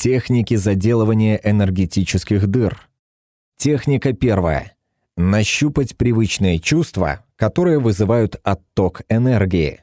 Техники заделывания энергетических дыр. Техника первая. Нащупать привычные чувства, которые вызывают отток энергии.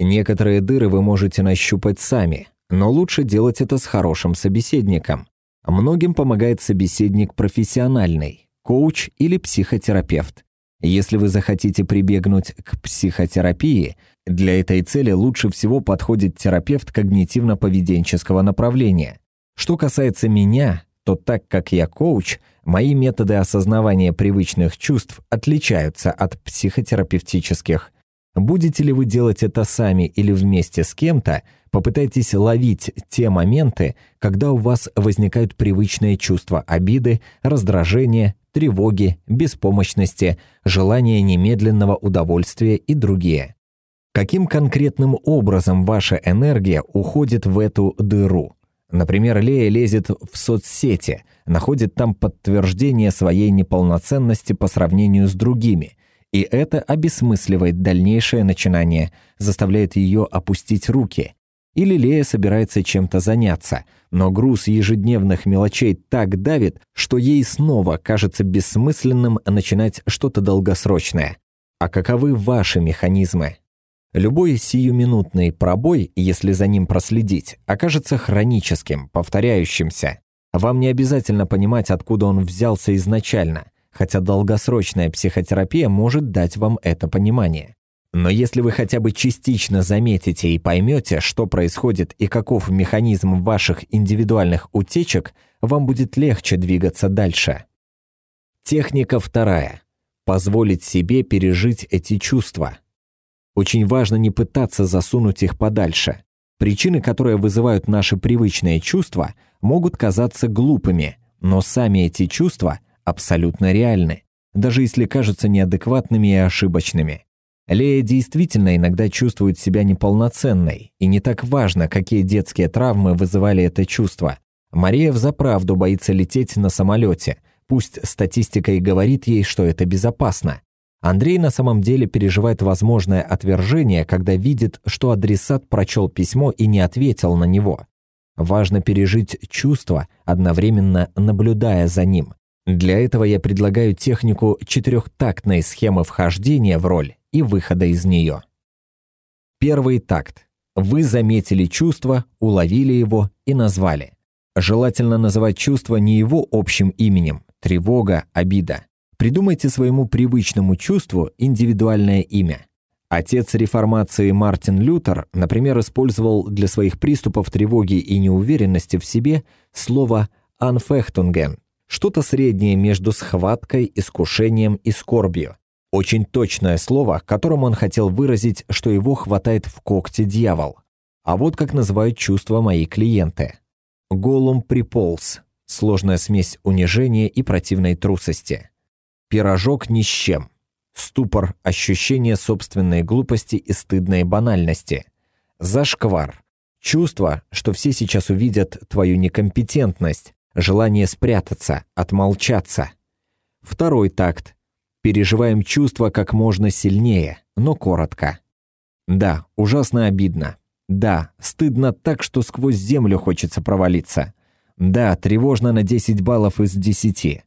Некоторые дыры вы можете нащупать сами, но лучше делать это с хорошим собеседником. Многим помогает собеседник профессиональный, коуч или психотерапевт. Если вы захотите прибегнуть к психотерапии, для этой цели лучше всего подходит терапевт когнитивно-поведенческого направления. Что касается меня, то так как я коуч, мои методы осознавания привычных чувств отличаются от психотерапевтических. Будете ли вы делать это сами или вместе с кем-то, попытайтесь ловить те моменты, когда у вас возникают привычные чувства обиды, раздражения, тревоги, беспомощности, желания немедленного удовольствия и другие. Каким конкретным образом ваша энергия уходит в эту дыру? Например, Лея лезет в соцсети, находит там подтверждение своей неполноценности по сравнению с другими, и это обесмысливает дальнейшее начинание, заставляет ее опустить руки. Или Лея собирается чем-то заняться, но груз ежедневных мелочей так давит, что ей снова кажется бессмысленным начинать что-то долгосрочное. А каковы ваши механизмы? Любой сиюминутный пробой, если за ним проследить, окажется хроническим, повторяющимся. Вам не обязательно понимать, откуда он взялся изначально, хотя долгосрочная психотерапия может дать вам это понимание. Но если вы хотя бы частично заметите и поймете, что происходит и каков механизм ваших индивидуальных утечек, вам будет легче двигаться дальше. Техника вторая. Позволить себе пережить эти чувства – очень важно не пытаться засунуть их подальше. Причины, которые вызывают наши привычные чувства, могут казаться глупыми, но сами эти чувства абсолютно реальны, даже если кажутся неадекватными и ошибочными. Лея действительно иногда чувствует себя неполноценной, и не так важно, какие детские травмы вызывали это чувство. Мария взаправду боится лететь на самолете, пусть статистика и говорит ей, что это безопасно. Андрей на самом деле переживает возможное отвержение, когда видит, что адресат прочел письмо и не ответил на него. Важно пережить чувство, одновременно наблюдая за ним. Для этого я предлагаю технику четырехтактной схемы вхождения в роль и выхода из нее. Первый такт. Вы заметили чувство, уловили его и назвали. Желательно называть чувство не его общим именем – тревога, обида. Придумайте своему привычному чувству индивидуальное имя. Отец реформации Мартин Лютер, например, использовал для своих приступов тревоги и неуверенности в себе слово «анфехтунген», что-то среднее между схваткой, искушением и скорбью. Очень точное слово, которым он хотел выразить, что его хватает в когте дьявол. А вот как называют чувства мои клиенты. Голум приполз. Сложная смесь унижения и противной трусости. Пирожок ни с чем. Ступор, ощущение собственной глупости и стыдной банальности. Зашквар. Чувство, что все сейчас увидят твою некомпетентность, желание спрятаться, отмолчаться. Второй такт. Переживаем чувство как можно сильнее, но коротко. Да, ужасно обидно. Да, стыдно так, что сквозь землю хочется провалиться. Да, тревожно на 10 баллов из 10.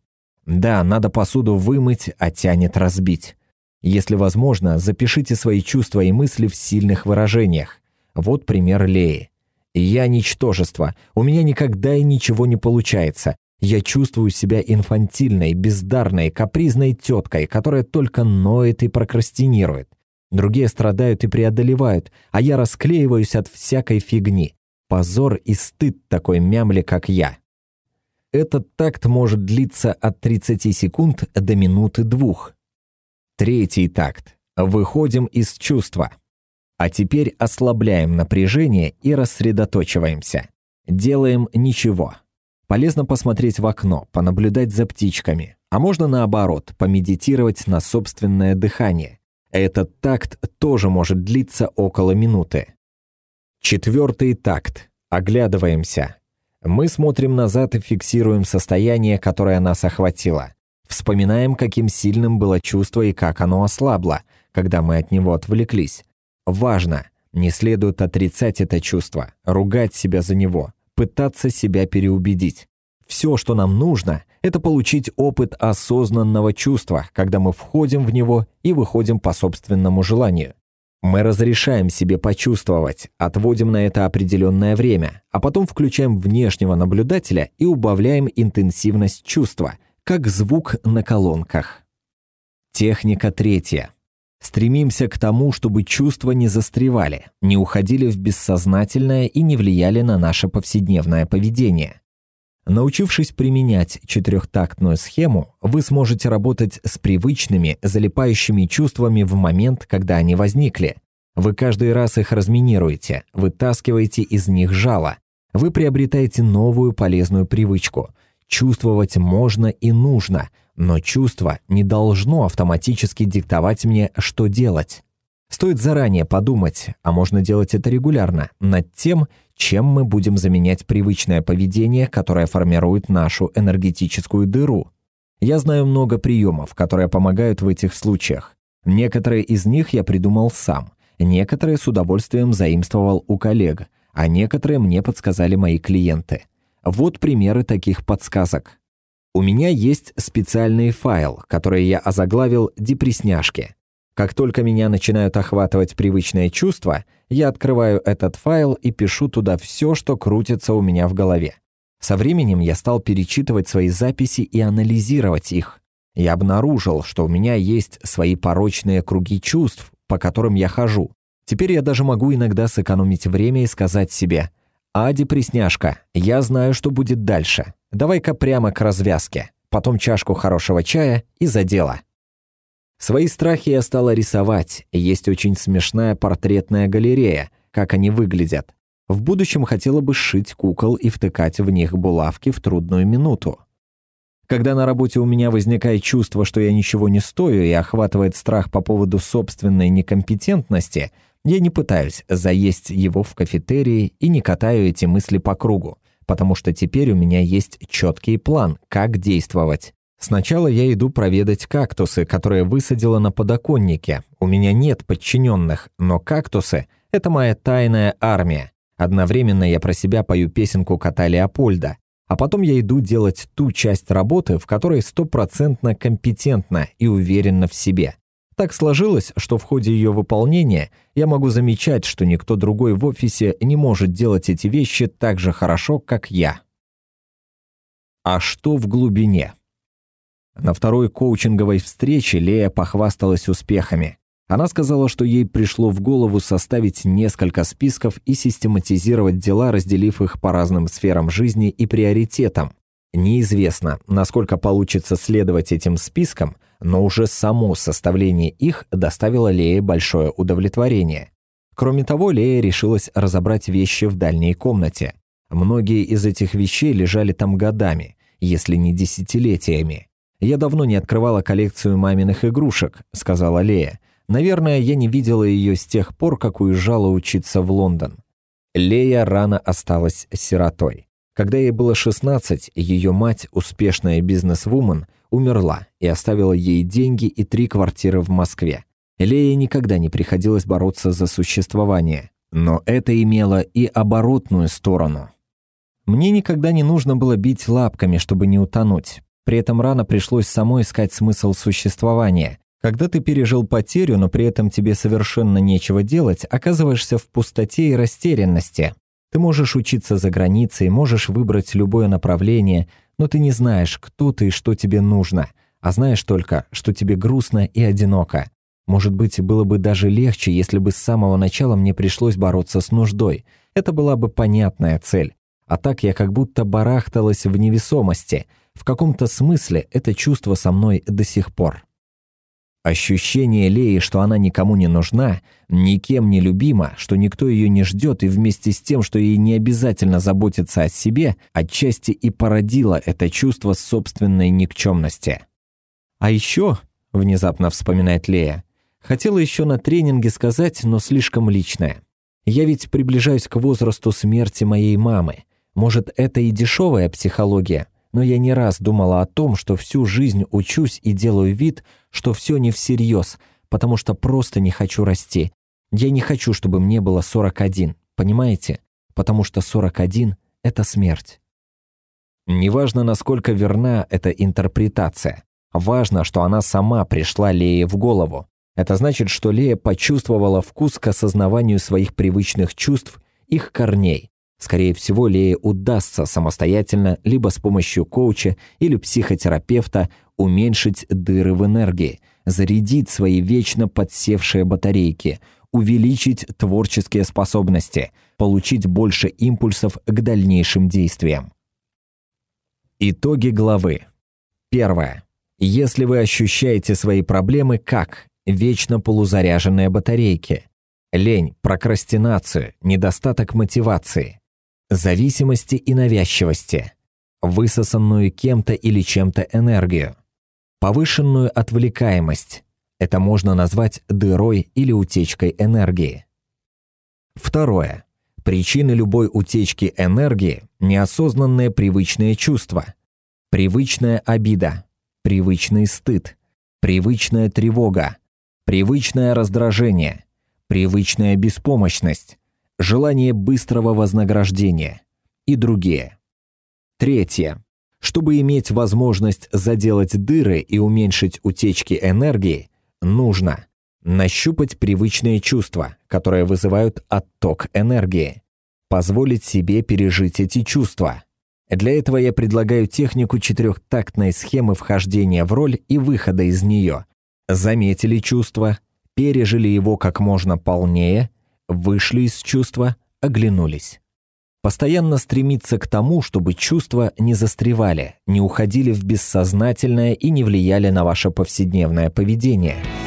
Да, надо посуду вымыть, а тянет разбить. Если возможно, запишите свои чувства и мысли в сильных выражениях. Вот пример Леи. «Я ничтожество. У меня никогда и ничего не получается. Я чувствую себя инфантильной, бездарной, капризной теткой, которая только ноет и прокрастинирует. Другие страдают и преодолевают, а я расклеиваюсь от всякой фигни. Позор и стыд такой мямли, как я. Этот такт может длиться от 30 секунд до минуты двух. Третий такт. Выходим из чувства. А теперь ослабляем напряжение и рассредоточиваемся. Делаем ничего. Полезно посмотреть в окно, понаблюдать за птичками. А можно наоборот, помедитировать на собственное дыхание. Этот такт тоже может длиться около минуты. Четвертый такт. Оглядываемся. Мы смотрим назад и фиксируем состояние, которое нас охватило. Вспоминаем, каким сильным было чувство и как оно ослабло, когда мы от него отвлеклись. Важно, не следует отрицать это чувство, ругать себя за него. пытаться себя переубедить. Все, что нам нужно, это получить опыт осознанного чувства, когда мы входим в него и выходим по собственному желанию. Мы разрешаем себе почувствовать, отводим на это определенное время, а потом включаем внешнего наблюдателя и убавляем интенсивность чувства, как звук на колонках. Техника третья. Стремимся к тому, чтобы чувства не застревали, не уходили в бессознательное и не влияли на наше повседневное поведение. Научившись применять четырехтактную схему, вы сможете работать с привычными, залипающими чувствами в момент, когда они возникли. Вы каждый раз их разминируете, вытаскиваете из них жало. Вы приобретаете новую полезную привычку. Чувствовать можно и нужно, но чувство не должно автоматически диктовать мне, что делать. Стоит заранее подумать, а можно делать это регулярно, над тем, чем мы будем заменять привычное поведение, которое формирует нашу энергетическую дыру. Я знаю много приемов, которые помогают в этих случаях. Некоторые из них я придумал сам, некоторые с удовольствием заимствовал у коллег, а некоторые мне подсказали мои клиенты. Вот примеры таких подсказок. У меня есть специальный файл, который я озаглавил «Депресняшки». Как только меня начинают охватывать привычные чувства, я открываю этот файл и пишу туда все, что крутится у меня в голове. Со временем я стал перечитывать свои записи и анализировать их. Я обнаружил, что у меня есть свои порочные круги чувств, по которым я хожу. Теперь я даже могу иногда сэкономить время и сказать себе «А, депресняшка, я знаю, что будет дальше. Давай-ка прямо к развязке. Потом чашку хорошего чая и за дело». Свои страхи я стала рисовать, есть очень смешная портретная галерея, как они выглядят. В будущем хотела бы сшить кукол и втыкать в них булавки в трудную минуту. Когда на работе у меня возникает чувство, что я ничего не стою и охватывает страх по поводу собственной некомпетентности, я не пытаюсь заесть его в кафетерии и не катаю эти мысли по кругу, потому что теперь у меня есть четкий план, как действовать. Сначала я иду проведать кактусы, которые высадила на подоконнике. У меня нет подчиненных, но кактусы – это моя тайная армия. Одновременно я про себя пою песенку кота Леопольда. А потом я иду делать ту часть работы, в которой стопроцентно компетентна и уверена в себе. Так сложилось, что в ходе ее выполнения я могу замечать, что никто другой в офисе не может делать эти вещи так же хорошо, как я. А что в глубине? На второй коучинговой встрече Лея похвасталась успехами. Она сказала, что ей пришло в голову составить несколько списков и систематизировать дела, разделив их по разным сферам жизни и приоритетам. Неизвестно, насколько получится следовать этим спискам, но уже само составление их доставило Лее большое удовлетворение. Кроме того, Лея решилась разобрать вещи в дальней комнате. Многие из этих вещей лежали там годами, если не десятилетиями. «Я давно не открывала коллекцию маминых игрушек», — сказала Лея. «Наверное, я не видела ее с тех пор, как уезжала учиться в Лондон». Лея рано осталась сиротой. Когда ей было 16, ее мать, успешная бизнес-вумен, умерла и оставила ей деньги и три квартиры в Москве. Лее никогда не приходилось бороться за существование, но это имело и оборотную сторону. Мне никогда не нужно было бить лапками, чтобы не утонуть. При этом рано пришлось самой искать смысл существования. Когда ты пережил потерю, но при этом тебе совершенно нечего делать, оказываешься в пустоте и растерянности. Ты можешь учиться за границей, можешь выбрать любое направление, но ты не знаешь, кто ты и что тебе нужно, а знаешь только, что тебе грустно и одиноко. Может быть, было бы даже легче, если бы с самого начала мне пришлось бороться с нуждой. Это была бы понятная цель. А так я как будто барахталась в невесомости – в каком-то смысле это чувство со мной до сих пор. Ощущение Леи, что она никому не нужна, никем не любима, что никто ее не ждет, и вместе с тем, что ей не обязательно заботиться о себе, отчасти и породило это чувство собственной никчемности. «А еще», — внезапно вспоминает Лея, «хотела еще на тренинге сказать, но слишком личное. Я ведь приближаюсь к возрасту смерти моей мамы. Может, это и дешевая психология, но я не раз думала о том, что всю жизнь учусь и делаю вид, что все не всерьез, потому что просто не хочу расти. Я не хочу, чтобы мне было 41, понимаете? Потому что 41 — это смерть. Неважно, насколько верна эта интерпретация, важно, что она сама пришла Лее в голову. Это значит, что Лея почувствовала вкус к осознаванию своих привычных чувств, их корней. Скорее всего, Лее удастся самостоятельно, либо с помощью коуча или психотерапевта уменьшить дыры в энергии, зарядить свои вечно подсевшие батарейки, увеличить творческие способности, получить больше импульсов к дальнейшим действиям. Итоги главы. Первое. Если вы ощущаете свои проблемы как вечно полузаряженные батарейки, лень, прокрастинацию, недостаток мотивации, зависимости и навязчивости, высосанную кем-то или чем-то энергию, повышенную отвлекаемость, это можно назвать дырой или утечкой энергии. Второе. Причины любой утечки энергии – неосознанные привычные чувства, привычная обида, привычный стыд, привычная тревога, привычное раздражение, привычная беспомощность, желание быстрого вознаграждения и другие. Третье. Чтобы иметь возможность заделать дыры и уменьшить утечки энергии, нужно нащупать привычные чувства, которые вызывают отток энергии, позволить себе пережить эти чувства. Для этого я предлагаю технику четырехтактной схемы вхождения в роль и выхода из нее. Заметили чувство, пережили его как можно полнее, вышли из чувства, оглянулись. Постоянно стремиться к тому, чтобы чувства не застревали, не уходили в бессознательное и не влияли на ваше повседневное поведение –